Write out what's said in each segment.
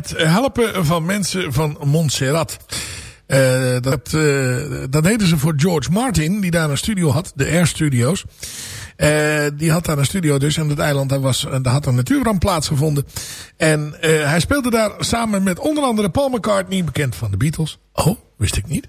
het helpen van mensen van Montserrat. Uh, dat, uh, dat deden ze voor George Martin, die daar een studio had, de Air Studios. Uh, die had daar een studio dus en het eiland daar, was, daar had een natuurramp plaatsgevonden. En hij speelde daar samen met onder andere Paul McCartney, bekend van de Beatles. Oh, wist ik niet.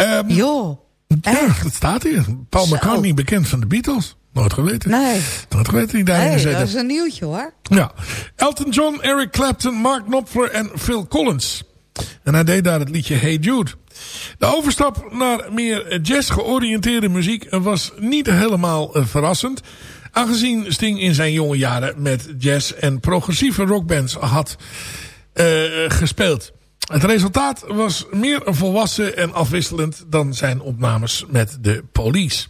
Um, jo. Ja, dat staat hier. Paul Zo. McCartney, bekend van de Beatles. Nooit geweten. Nee. Nooit geweten die daar nee, gezeten. dat is een nieuwtje hoor. Ja. Elton John, Eric Clapton, Mark Knopfler en Phil Collins. En hij deed daar het liedje Hey Jude. De overstap naar meer jazz-georiënteerde muziek was niet helemaal verrassend. Aangezien Sting in zijn jonge jaren met jazz en progressieve rockbands had uh, gespeeld. Het resultaat was meer volwassen en afwisselend dan zijn opnames met de police.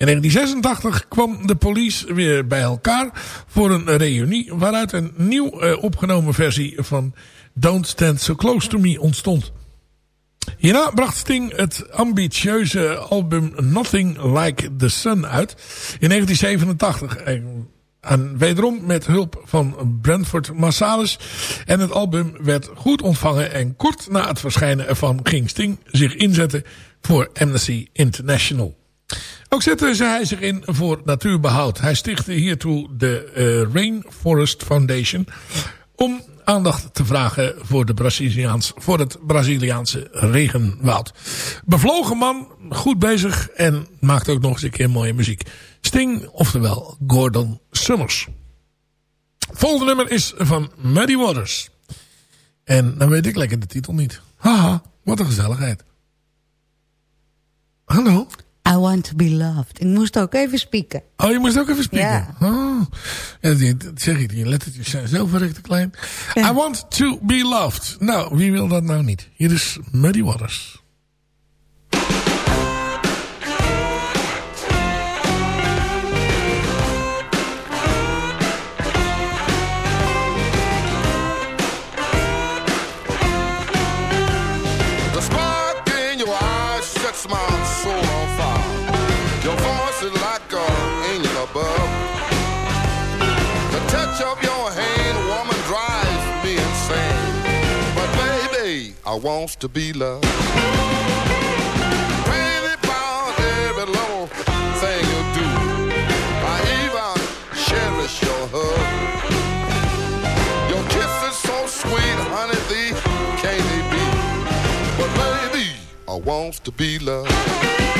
In 1986 kwam de police weer bij elkaar voor een reunie... waaruit een nieuw uh, opgenomen versie van Don't Stand So Close To Me ontstond. Hierna bracht Sting het ambitieuze album Nothing Like The Sun uit in 1987. En wederom met hulp van Brentford Marsalis. En het album werd goed ontvangen en kort na het verschijnen ervan ging Sting zich inzetten voor Amnesty International. Ook zette hij zich in voor natuurbehoud. Hij stichtte hiertoe de uh, Rainforest Foundation om aandacht te vragen voor, de Braziliaans, voor het Braziliaanse regenwoud. Bevlogen man, goed bezig en maakt ook nog eens een keer mooie muziek. Sting, oftewel Gordon Summers. Volgende nummer is van Muddy Waters. En dan weet ik lekker de titel niet. Haha, wat een gezelligheid. Hallo? I want to be loved. Ik moest ook even spieken. Oh, je moest ook even spieken? Ja. Oh. ja dat zeg ik, die lettertjes zijn zo verrekte klein. I want to be loved. Nou, wie wil dat nou niet? Hier is Muddy Waters. I wants to be loved. About every little thing you do. I even cherish your hug. Your kiss is so sweet, honey, can't they be? But baby, I wants to be loved.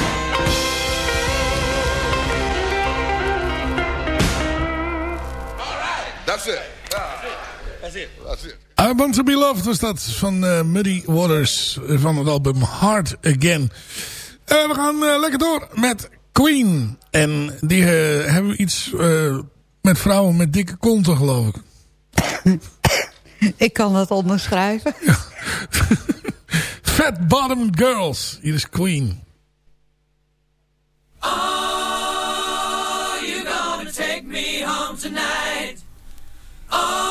That's it. That's it. That's it. I Want To Be Loved was dat van uh, Muddy Waters van het album Hard Again. Uh, we gaan uh, lekker door met Queen. En die hebben we iets met vrouwen met dikke konten geloof ik. ik kan dat onderschrijven. Fat Bottom Girls. Hier is Queen. Are Oh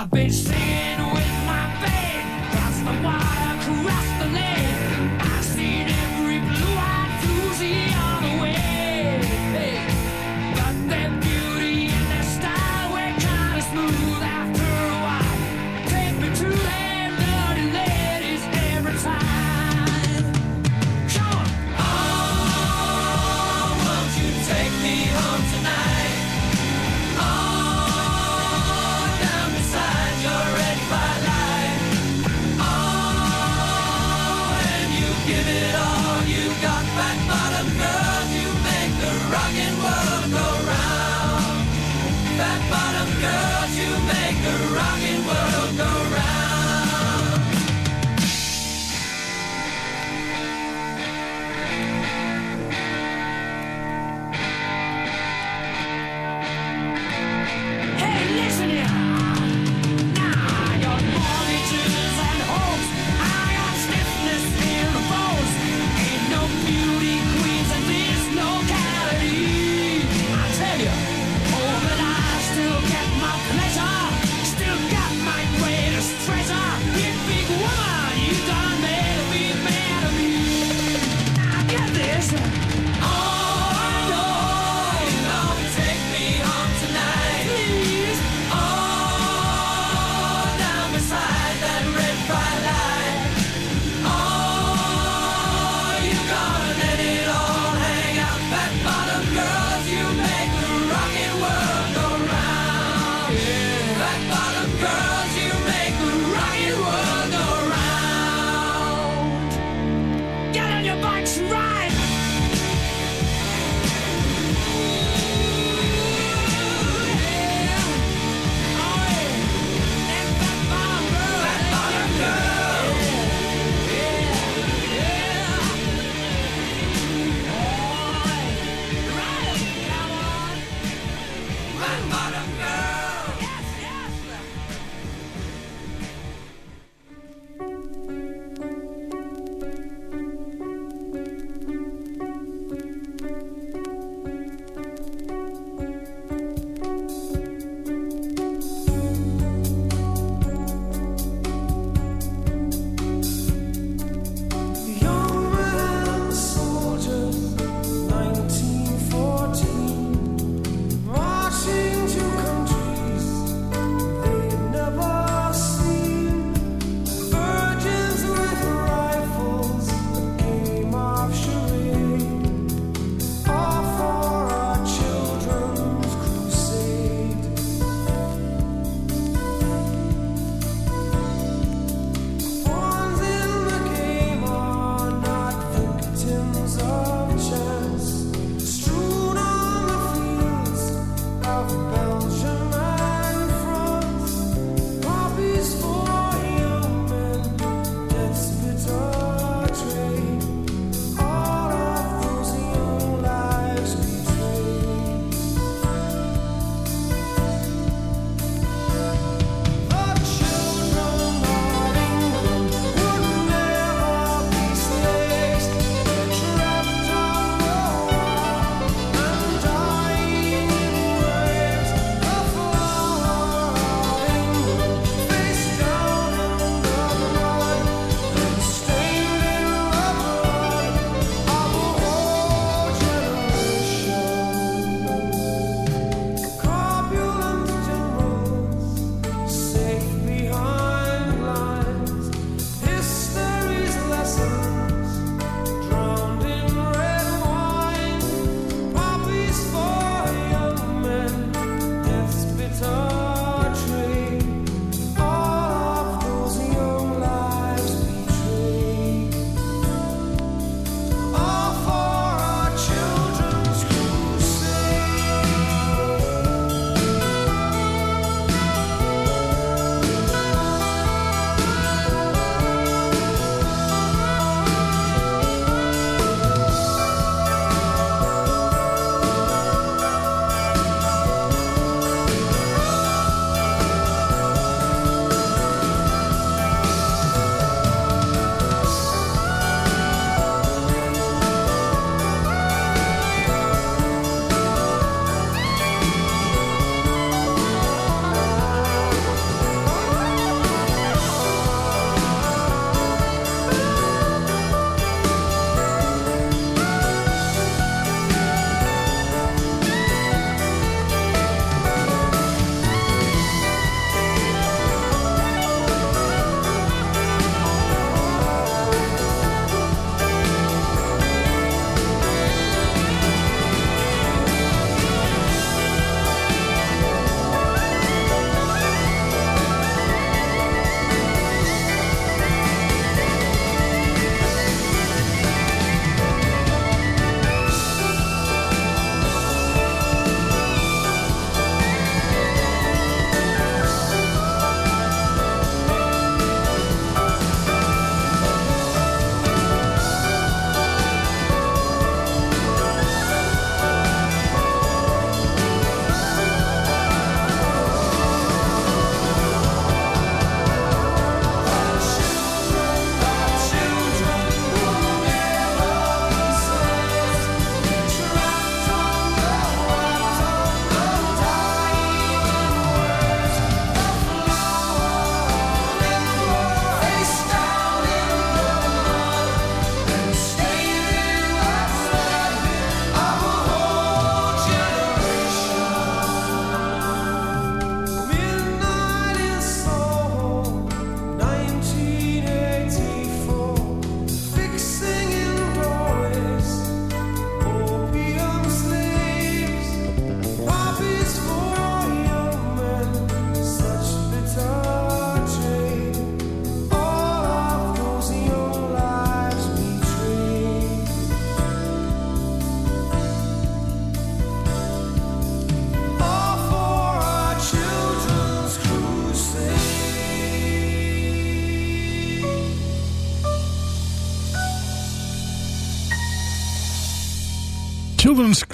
I've been singing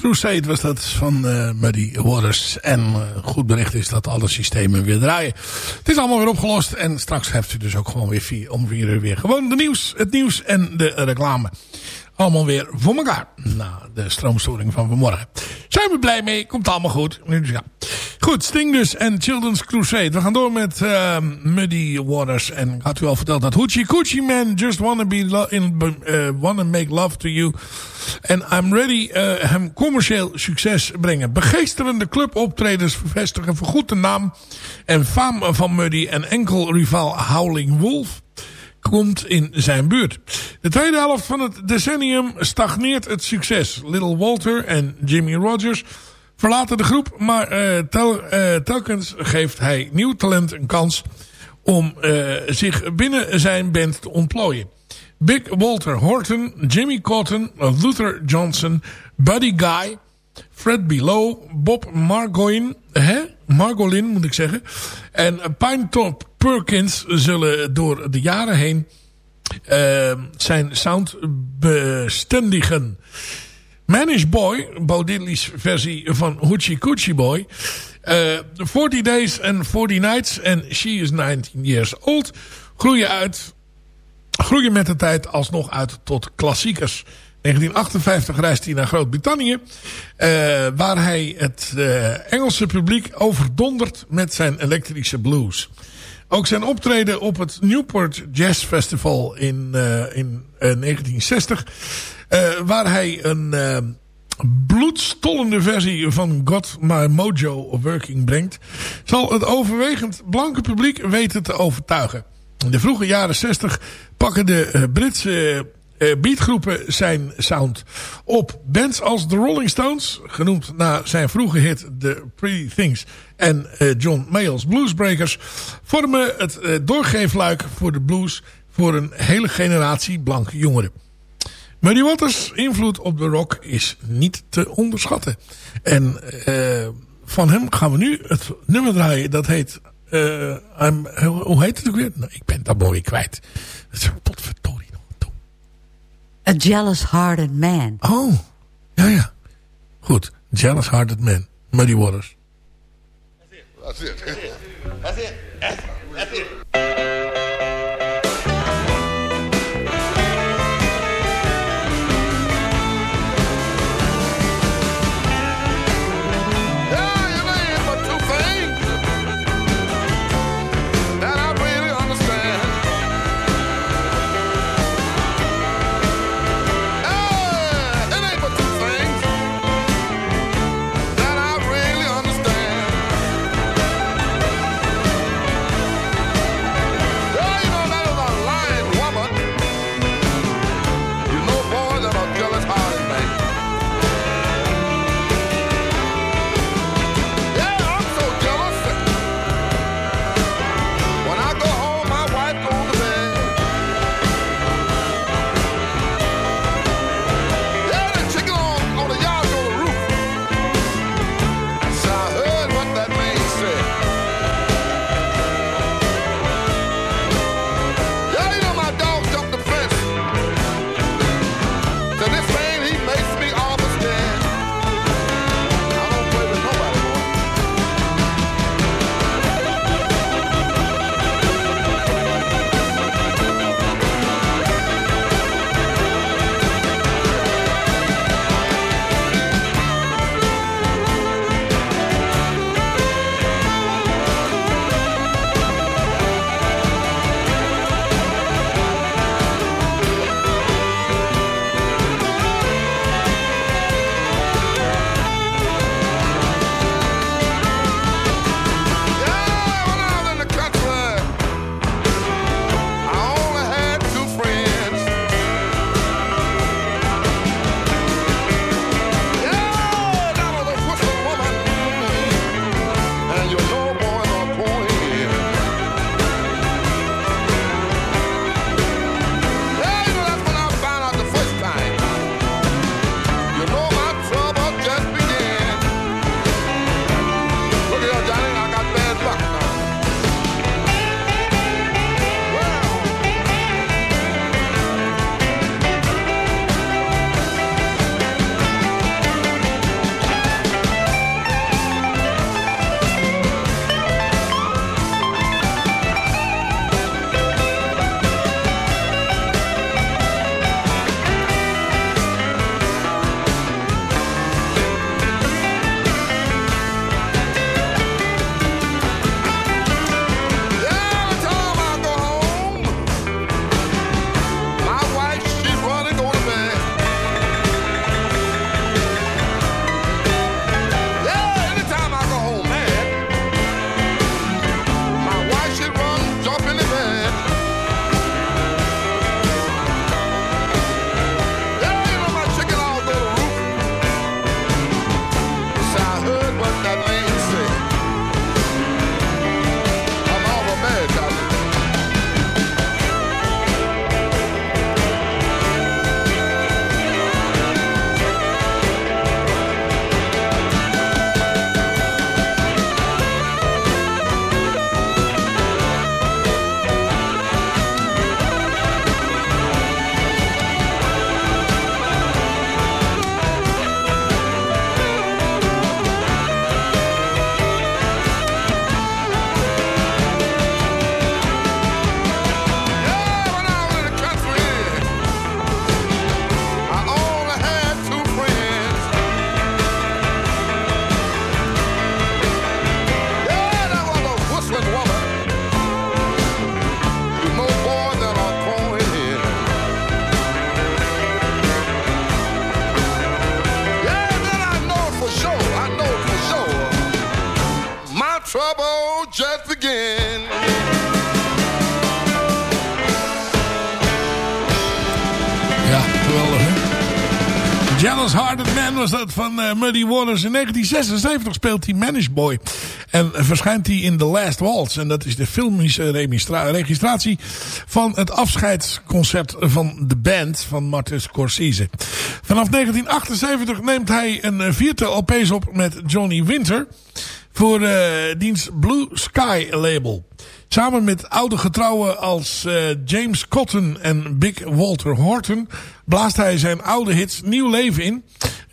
Crusade was dat van uh, Muddy Waters. En uh, goed bericht is dat alle systemen weer draaien. Het is allemaal weer opgelost. En straks heeft u dus ook gewoon weer vier, om vier uur weer gewoon de nieuws, het nieuws en de reclame allemaal weer voor elkaar. Na de stroomstoring van vanmorgen. Zijn we blij mee. Komt allemaal goed. Ja. Goed, Sting dus en Children's Crusade. We gaan door met uh, Muddy Waters. En ik had u al verteld dat Hoochie Coochie Man just wanna, be in, uh, wanna make love to you. En I'm ready uh, hem commercieel succes brengen. Begeesterende cluboptredens vervestigen voorgoed de naam en faam van Muddy en enkel rivaal Howling Wolf komt in zijn buurt. De tweede helft van het decennium stagneert het succes. Little Walter en Jimmy Rogers verlaten de groep, maar uh, tel, uh, telkens geeft hij nieuw talent een kans om uh, zich binnen zijn band te ontplooien. Big Walter Horton, Jimmy Cotton, Luther Johnson, Buddy Guy, Fred Below, Bob Margolin, hè? Margolin moet ik zeggen, en Pinetop Perkins zullen door de jaren heen zijn sound bestendigen. Manish Boy, Bo Diddley's versie van Hoochie Coochie Boy. Uh, 40 Days and 40 Nights en She is 19 Years Old groeien uit, groeien met de tijd alsnog uit tot klassiekers. 1958 reist hij naar Groot-Brittannië. Uh, waar hij het uh, Engelse publiek overdondert met zijn elektrische blues. Ook zijn optreden op het Newport Jazz Festival in, in 1960. Waar hij een bloedstollende versie van God My Mojo Working brengt. Zal het overwegend blanke publiek weten te overtuigen. In de vroege jaren 60 pakken de Britse uh, beatgroepen zijn sound op. Bands als The Rolling Stones, genoemd naar zijn vroege hit The Pretty Things en John Mayall's Bluesbreakers, vormen het doorgeefluik voor de blues voor een hele generatie blanke jongeren. Muddy Waters' invloed op de rock is niet te onderschatten. En van hem gaan we nu het nummer draaien. Dat heet... I'm, hoe heet het ook weer? Nou, ik ben dat mooi kwijt. Potverdorie. A jealous-hearted man. Oh, ja, ja. Goed. Jealous-hearted man. Muddy Waters. That's it. That's it. That's it. That's it. In 1976 speelt hij Manish Boy. En verschijnt hij in The Last Waltz. En dat is de filmische registra- registratie van het afscheidsconcept van de band van Martin Scorsese. Vanaf 1978 neemt hij een viertal LP's op met Johnny Winter. Voor eh diens Blue Sky label. Samen met oude getrouwen als eh, James Cotton en Big Walter Horton blaast hij zijn oude hits nieuw leven in.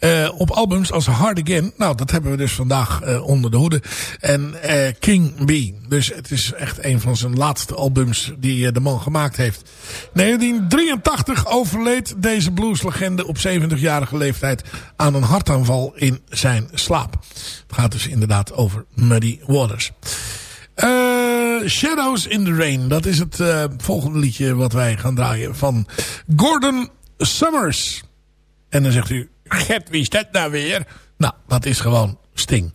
Eh, op albums als Hard Again. Nou, dat hebben we dus vandaag eh, onder de hoede. En eh, King B. Dus het is echt een van zijn laatste albums die de man gemaakt heeft. 1983 overleed deze blueslegende op 70-jarige leeftijd aan een hartaanval in zijn slaap. Het gaat dus inderdaad over Muddy Waters. Shadows in the Rain. Dat is het volgende liedje wat wij gaan draaien van Gordon Summers. En dan zegt u, Gert, wie is dat nou weer? Nou, dat is gewoon Sting.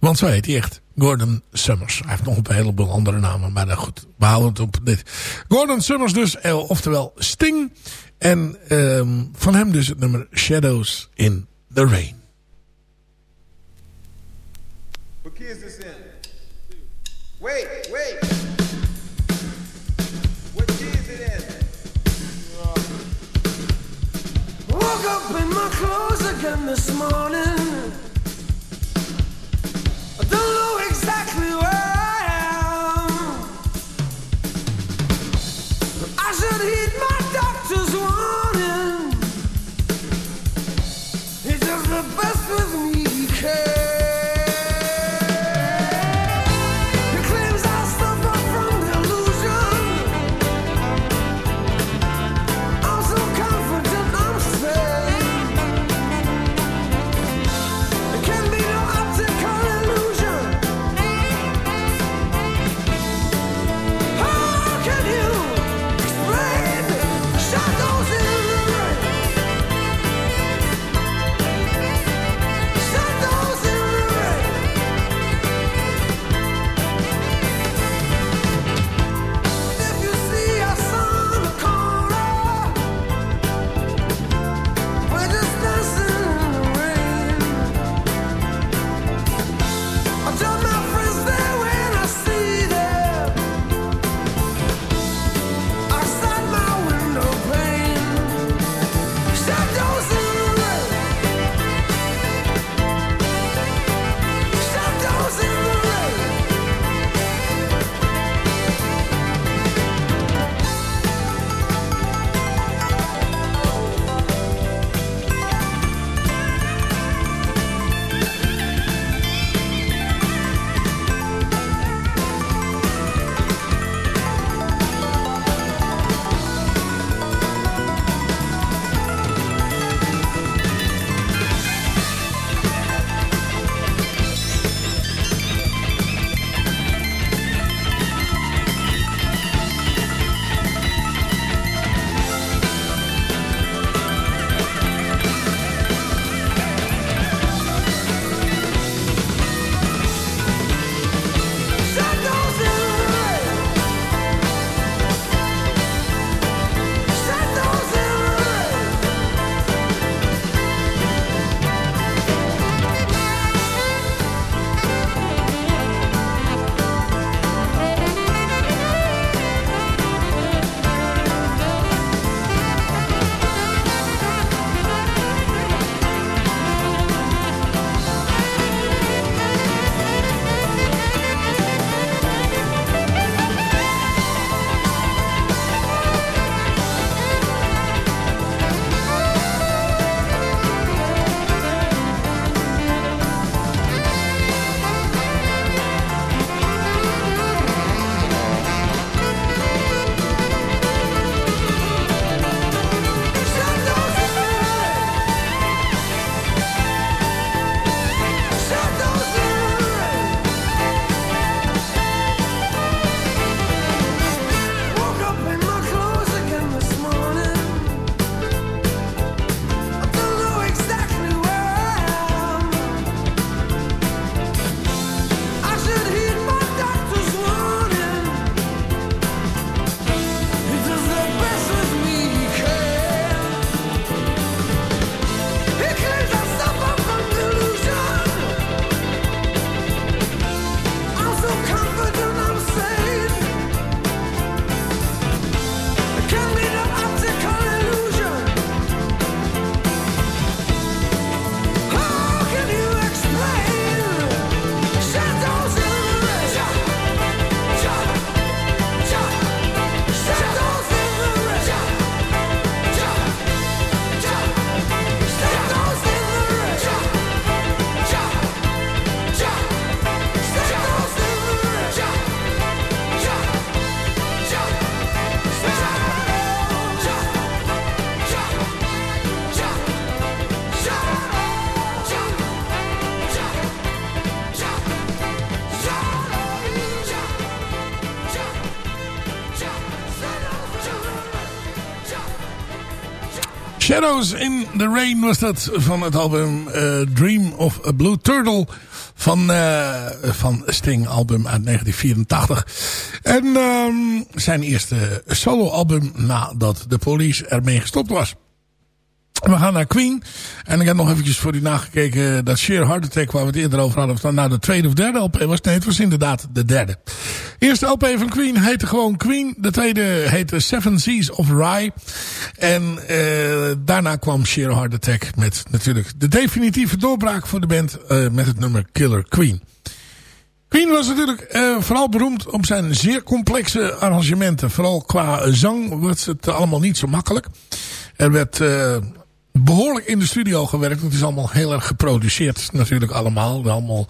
Want zo heet hij echt. Gordon Summers. Hij heeft nog een heleboel andere namen. Maar nou goed, we houden het op dit. Gordon Summers dus. eh, Oftewel Sting. En ehm, van hem dus het nummer Shadows in the Rain. Key is this in? Wait, wait. Up in my clothes again this morning. I don't know exactly where In the Rain was dat van het album eh, Dream of a Blue Turtle van, eh, van Sting album uit 1984. En ehm, zijn eerste solo album nadat de police ermee gestopt was. We gaan naar Queen. En ik heb nog eventjes voor u nagekeken dat Sheer Heart Attack, waar we het eerder over hadden, of dat nou de tweede of derde LP was. Nee, het was inderdaad de derde. De eerste LP van Queen heette gewoon Queen. De tweede heette Seven Seas of Rye. En uh, daarna kwam Sheer Heart Attack met natuurlijk de definitieve doorbraak voor de band uh, met het nummer Killer Queen. Queen was natuurlijk uh, vooral beroemd om zijn zeer complexe arrangementen. Vooral qua zang was het allemaal niet zo makkelijk. Er werd uh, behoorlijk in de studio gewerkt. Het is allemaal heel erg geproduceerd natuurlijk allemaal. Allemaal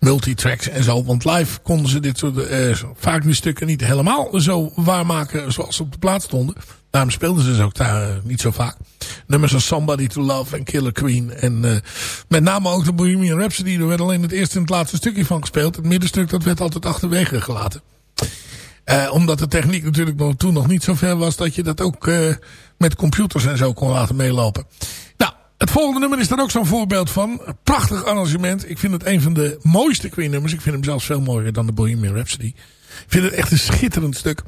multitracks en zo. Want live konden ze dit soort uh, vaak die stukken niet helemaal zo waarmaken zoals ze op de plaats stonden. Daarom speelden ze ze ook daar uh, niet zo vaak. Nummers als Somebody to Love en Killer Queen. En uh, met name ook de Bohemian Rhapsody. Er werd alleen het eerste en het laatste stukje van gespeeld. Het middenstuk dat werd altijd achterwege gelaten. Uh, omdat de techniek natuurlijk nog, toen nog niet zo ver was dat je dat ook uh, met computers en zo kon laten meelopen. Nou, het volgende nummer is daar ook zo'n voorbeeld van. Prachtig arrangement. Ik vind het een van de mooiste Queen nummers. Ik vind hem zelfs veel mooier dan de Bohemian Rhapsody. Ik vind het echt een schitterend stuk.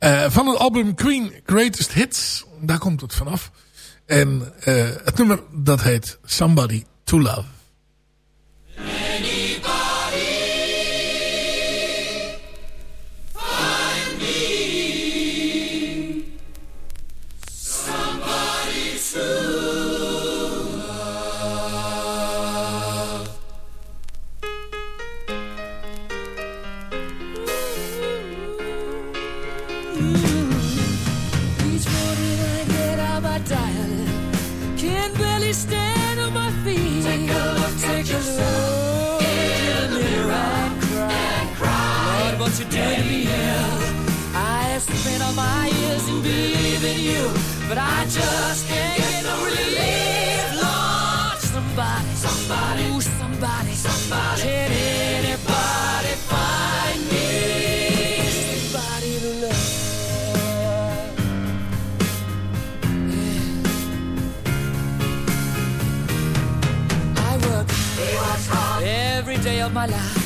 Uh, van het album Queen Greatest Hits. Daar komt het vanaf. En het nummer dat heet Somebody to Love. Just can't get no relief, Lord. Somebody, somebody, ooh, somebody, somebody. Can anybody find me somebody to love? Yeah. I work every day of my life.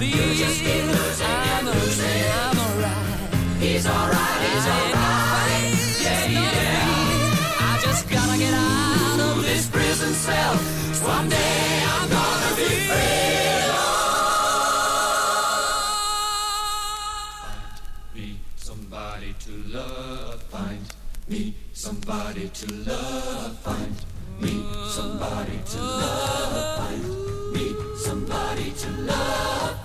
Losing my beat. You just keep losing, I'm losing. I'm alright. He's alright. He's alright. Yeah, yeah. I just gotta get out of this prison cell. Someday I'm gonna be free. me somebody to love. Find me somebody to love. Find me somebody to love. Find me somebody to love.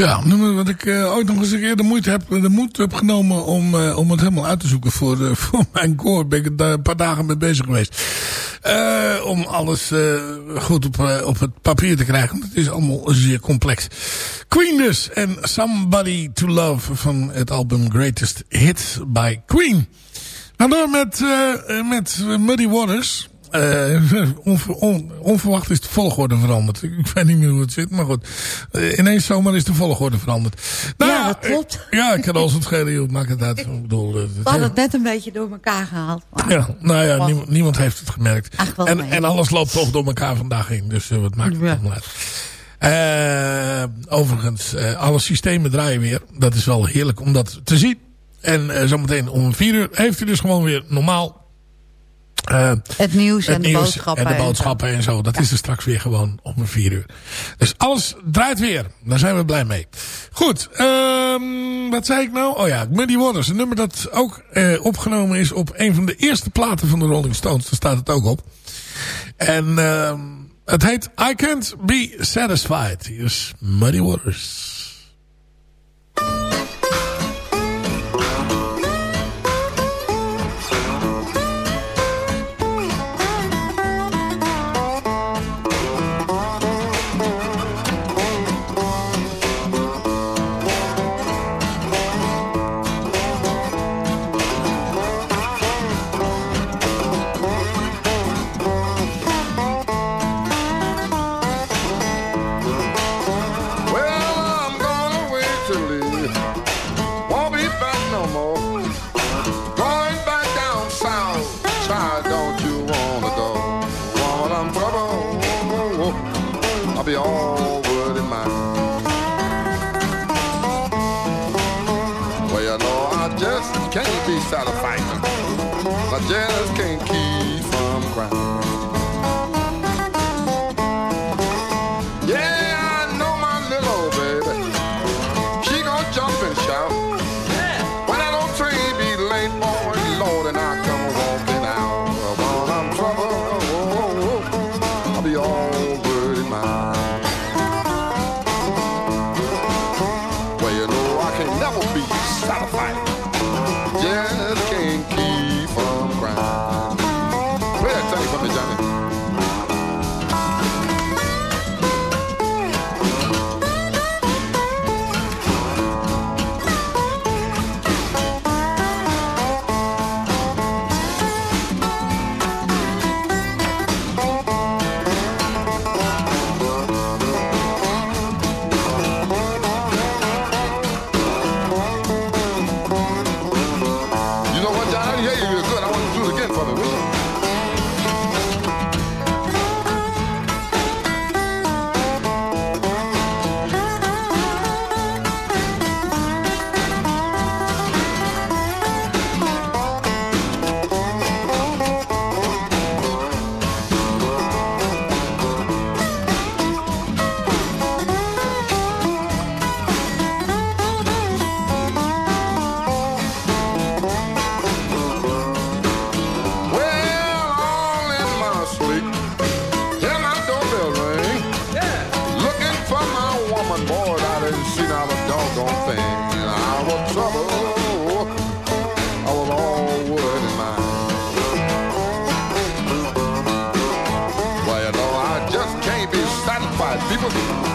Ja, wat ik eh, ooit nog eens een keer de moeite heb, de moed heb genomen om, eh, om het helemaal uit te zoeken voor, eh, voor mijn koor. Ben ik er een paar dagen mee bezig geweest. Om alles goed op, op het papier te krijgen. Want het is allemaal zeer complex. Queen dus. En Somebody to Love van het album Greatest Hits by Queen. Ga door met, met Muddy Waters. Eh, onver- on- onverwacht is de volgorde veranderd. Ik weet niet meer hoe het zit, maar goed. Eh, ineens zomaar is de volgorde veranderd. Nou Ja, dat klopt. eh, ja, ik kan het schelen, joh, maakt het uit. Ik bedoel, eh, We hadden het net een beetje door elkaar gehaald. maar- ja, nou ja, niemand, niemand heeft het gemerkt. Ach, en, en alles loopt toch door elkaar vandaag heen. Dus wat maakt het Ja. allemaal uit. Overigens, alle systemen draaien weer. Dat is wel heerlijk om dat te zien. En zometeen om vier uur heeft u dus gewoon weer normaal... eh, Het nieuws en de boodschappen. en de zo. boodschappen en zo. Dat is er straks weer gewoon om vier uur. Dus alles draait weer. Daar zijn we blij mee. Goed. ehm, wat zei ik nou? Oh ja, Muddy Waters. Een nummer dat ook eh, opgenomen is op een van de eerste platen van de Rolling Stones. Daar staat het ook op. En ehm, het heet I Can't Be Satisfied. Hier is Muddy Waters.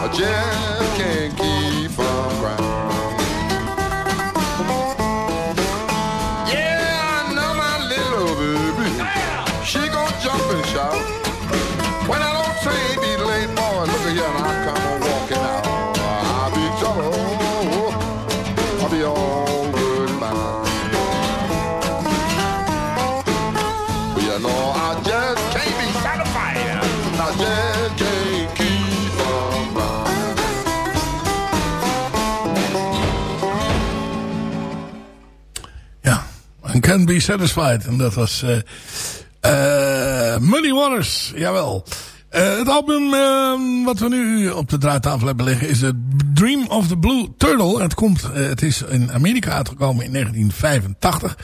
again. Can be satisfied. En dat was eh eh Muddy Waters, jawel. Eh, het album eh, wat we nu op de draaitafel hebben liggen is The Dream of the Blue Turtle. Het, komt, het is in Amerika uitgekomen in 1985.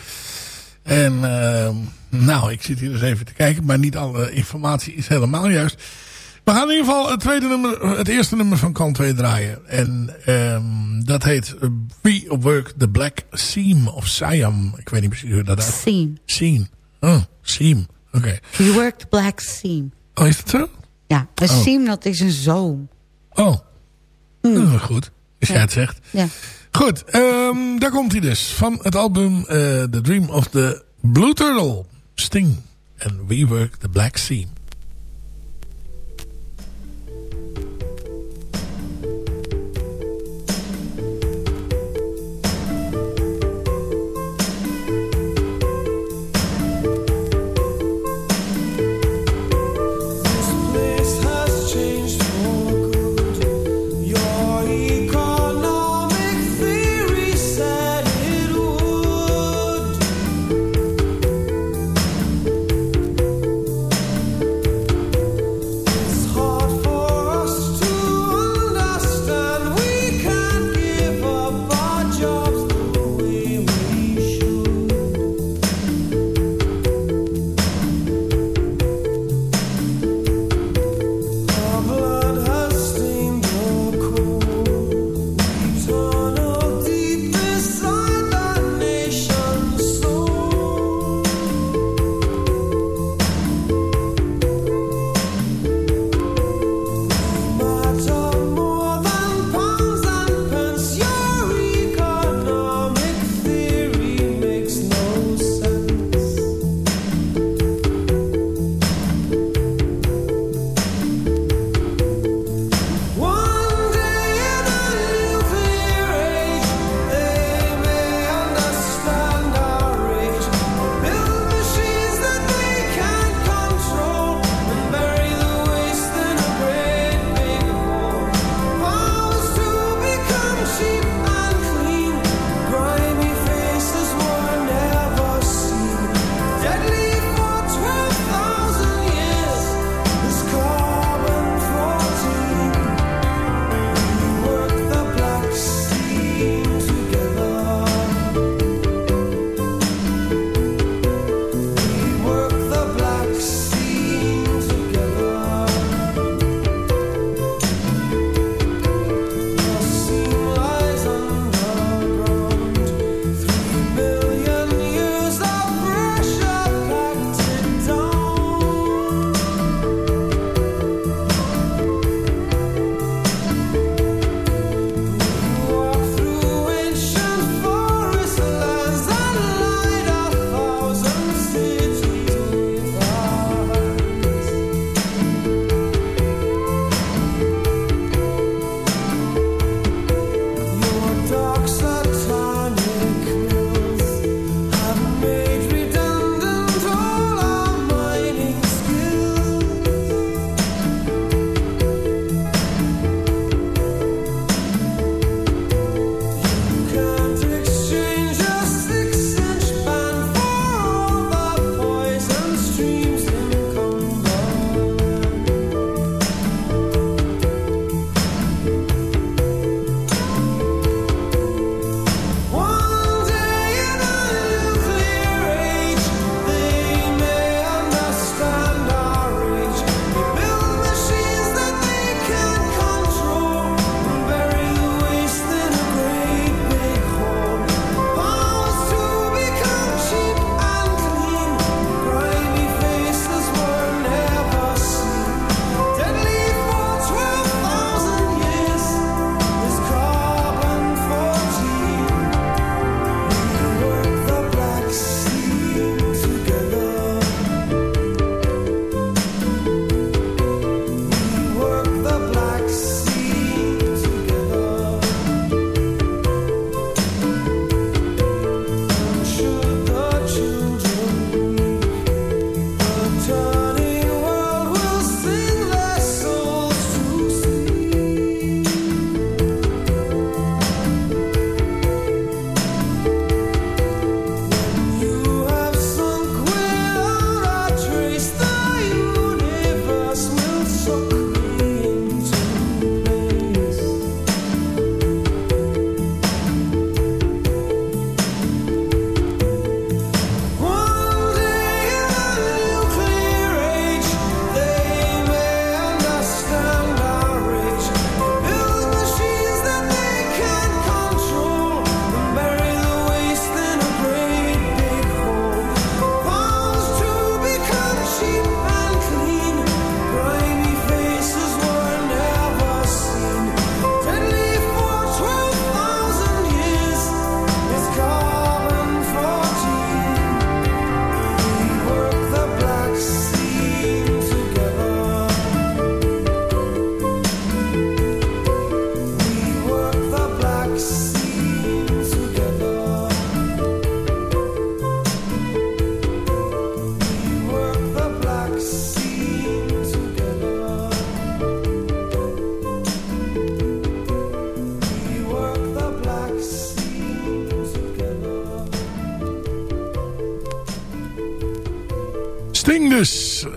En eh, nou, ik zit hier eens even te kijken, maar niet alle informatie is helemaal juist. We gaan in ieder geval het, tweede nummer, het eerste nummer van kant 2 draaien. En ehm, dat heet We Work the Black Seam of Siam. Ik weet niet precies hoe dat uit. Seam. Seam. Oh, Seam. Oké. You work the black seam. Oh, is dat zo? Ja, een Oh. seam dat is een zoom. Oh. Nou, goed. Als jij het zegt. Ja. Goed, ehm, daar komt hij dus. Van het album eh, The Dream of the Blue Turtle. Sting. En We Work the Black Seam.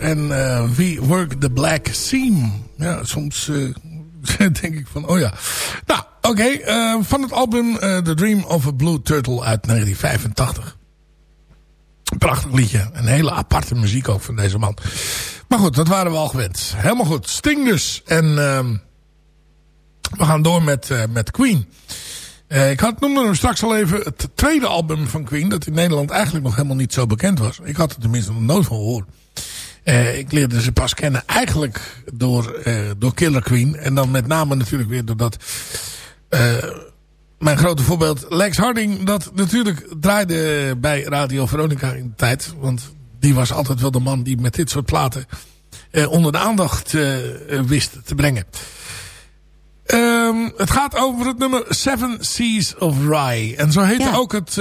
En eh, We Work the Black Seam. Ja, soms eh, denk ik van, oh ja. Nou, oké. eh, van het album The Dream of a Blue Turtle uit 1985. Prachtig liedje. Een hele aparte muziek ook van deze man. Maar goed, dat waren we al gewend. Helemaal goed. Sting dus. En ehm, we gaan door met, met Queen. Ik had, noemde hem straks al even het tweede album van Queen... dat in Nederland eigenlijk nog helemaal niet zo bekend was. Ik had er tenminste nog nooit van gehoord. Eh, ik leerde ze pas kennen eigenlijk door, eh, door Killer Queen. En dan met name natuurlijk weer doordat... eh, mijn grote voorbeeld Lex Harding... dat natuurlijk draaide bij Radio Veronica in de tijd. Want die was altijd wel de man die met dit soort platen... onder de aandacht wist te brengen. Ehm, het gaat over het nummer Seven Seas of Rye. En zo heet Ja. ook het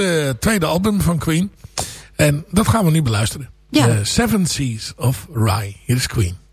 tweede album van Queen. En dat gaan we nu beluisteren. Eh, Seven Seas of Rye. Hier is Queen.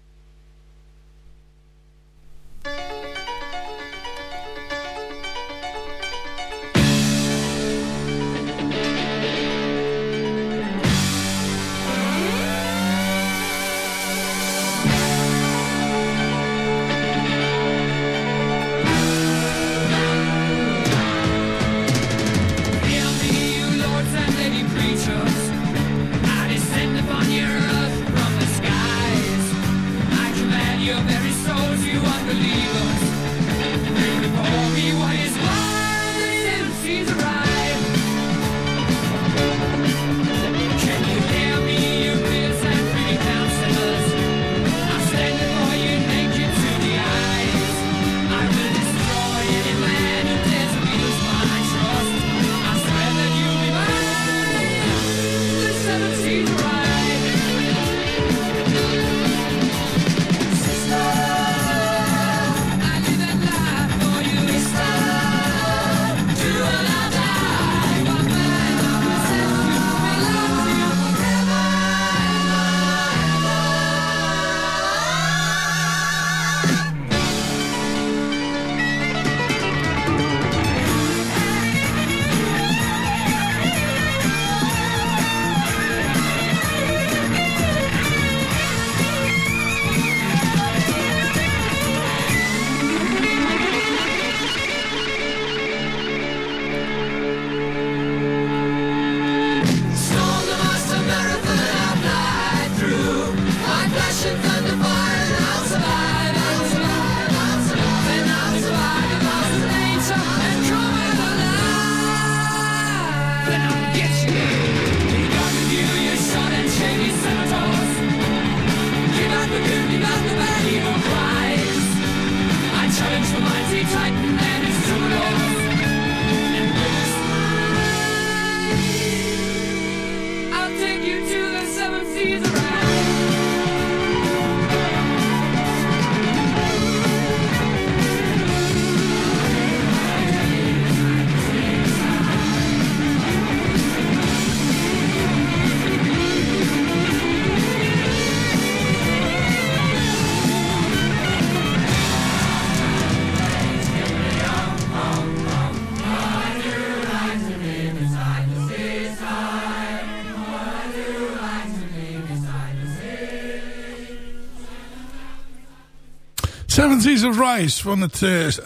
Seas of Rise van het,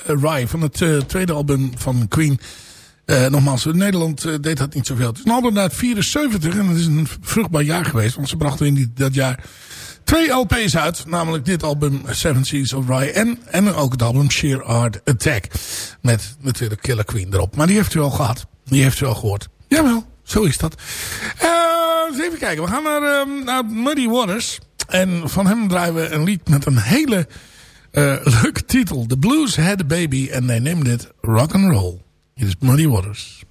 Rye, van het eh, tweede album van Queen. Eh, nogmaals, Nederland deed dat niet zoveel. Het is een album uit 74 en het is een vruchtbaar jaar geweest. Want ze brachten in die, dat jaar twee LP's uit. Namelijk dit album Seven Seas of Rye en, en ook het album Sheer Art Attack. Met natuurlijk Killer Queen erop. Maar die heeft u al gehad. Die heeft u al gehoord. Jawel, zo is dat. Even kijken. We gaan naar, ehm, naar Muddy Waters. En van hem draaien we een lied met een hele eh, leuke titel. The Blues Had a Baby. and they named it Rock and Roll. Hier is Muddy Waters.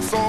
chanson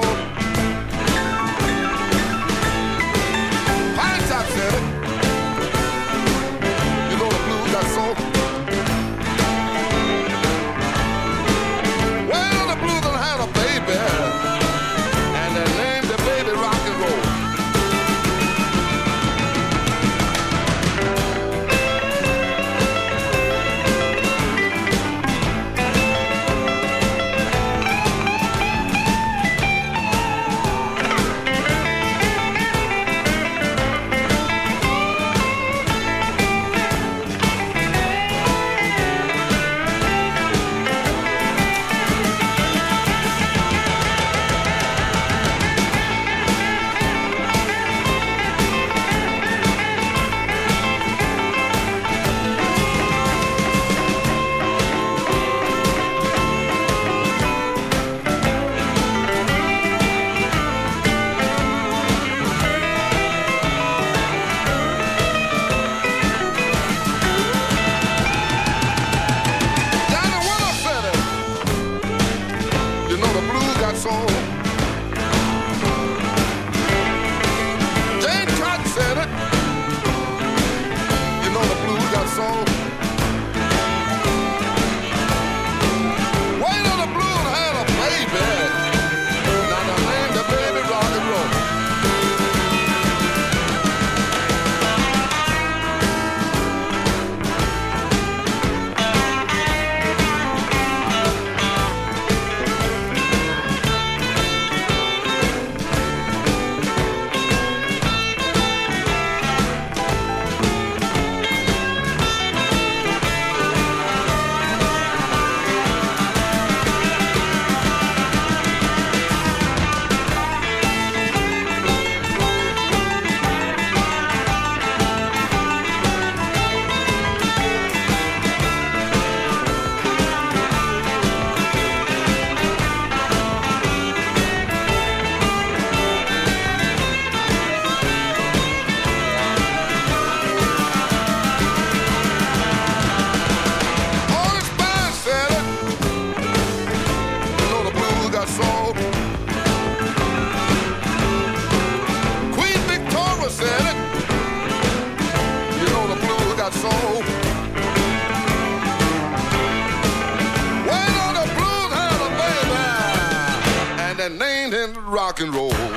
and named him rock and roll.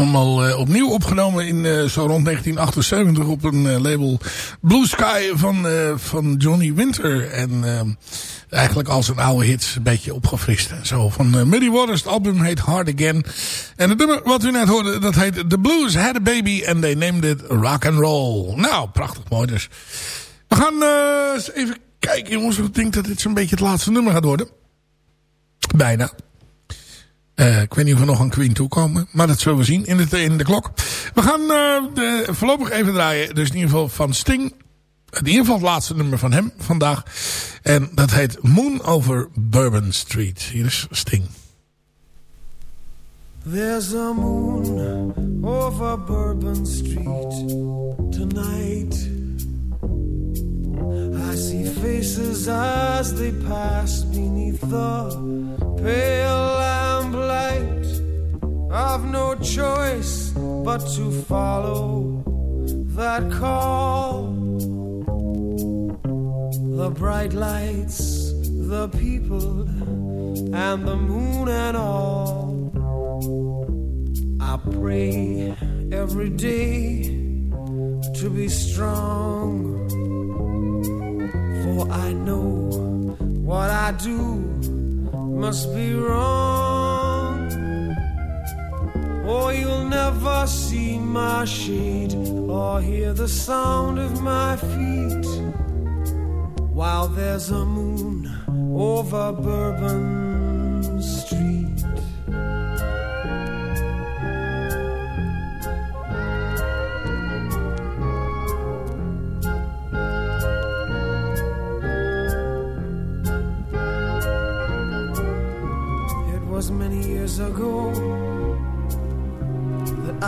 Allemaal eh, opnieuw opgenomen in eh, zo rond 1978 op een eh, label Blue Sky van, van Johnny Winter. En eigenlijk al zijn oude hits een beetje opgefrist en zo. Van Muddy Waters, het album heet Hard Again. En het nummer wat u net hoorde, dat heet The Blues Had a Baby and They Named It Rock and Roll. Nou, prachtig mooi dus. We gaan eens even kijken jongens, ik denk dat dit zo'n beetje het laatste nummer gaat worden. Bijna. Eh, ik weet niet of we nog aan Queen toekomen. Maar dat zullen we zien in de, in de klok. We gaan eh, de, voorlopig even draaien. Dus in ieder geval van Sting. In ieder geval het laatste nummer van hem vandaag. En dat heet Moon over Bourbon Street. Hier is Sting. There's a moon over Bourbon Street tonight. I see faces as they pass beneath the pale lamplight. I've no choice but to follow that call. The bright lights, the people, and the moon and all. I pray every day to be strong. For I know what I do must be wrong. Or you'll never see my shade or hear the sound of my feet while there's a moon over Bourbon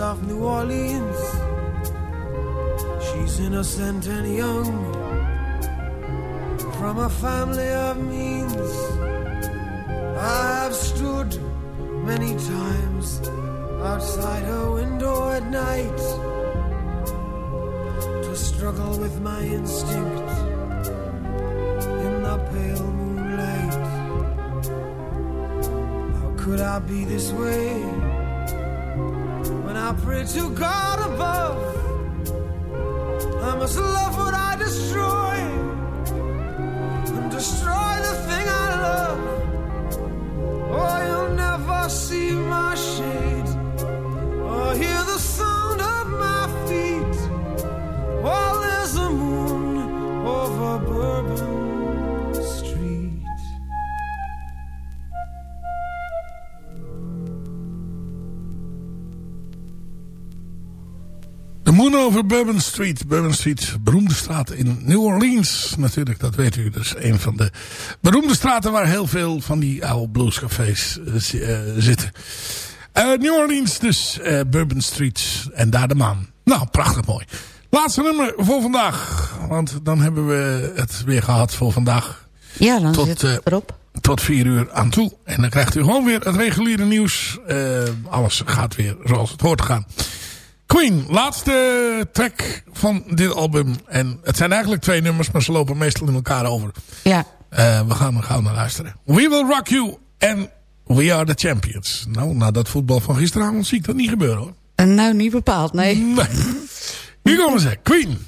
of New Orleans. She's innocent and young from a family of means. I've stood many times outside her window at night to struggle with my instinct in the pale moonlight. How could I be this way I pray to God above? I must love what I destroy over Bourbon Street. Bourbon Street, beroemde straat in New Orleans. Natuurlijk, dat weet u. Dus een van de beroemde straten waar heel veel van die oude bluescafés eh, zitten. Eh, New Orleans dus, eh, Bourbon Street. En daar de maan. Nou, prachtig mooi. Laatste nummer voor vandaag. Want dan hebben we het weer gehad voor vandaag. Ja, dan Tot, zit het erop. Tot vier uur aan toe. En dan krijgt u gewoon weer het reguliere nieuws. Alles gaat weer zoals het hoort te gaan. Queen, laatste track van dit album. En het zijn eigenlijk twee nummers, maar ze lopen meestal in elkaar over. Ja. Eh, we gaan er gauw naar luisteren. We Will Rock You en We Are The Champions. Nou, na dat voetbal van gisteravond zie ik dat niet gebeuren hoor. En nou, niet bepaald, nee. Nee. Hier komen ze, Queen.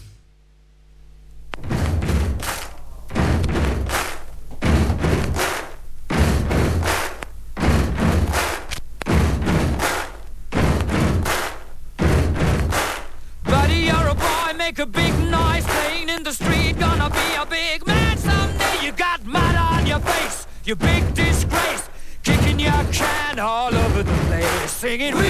bring it.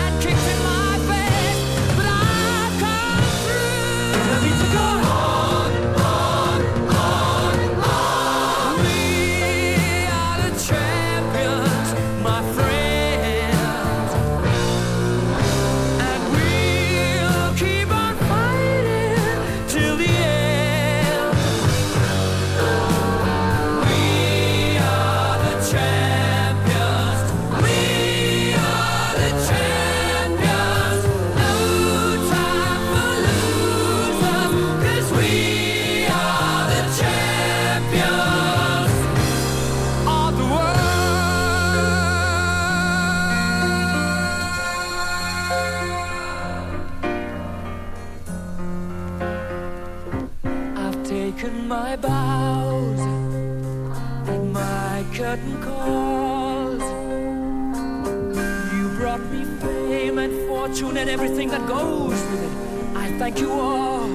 everything that goes with it. I thank you all,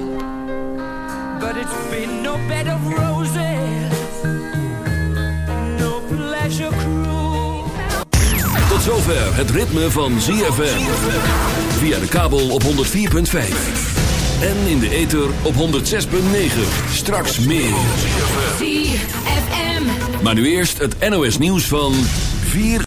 but it's been no bed of roses, no pleasure cruise. Tot zover het ritme van ZFM. Via de kabel op 104.5. En in de ether op 106.9. Straks meer. ZFM. Maar nu eerst het NOS nieuws van 4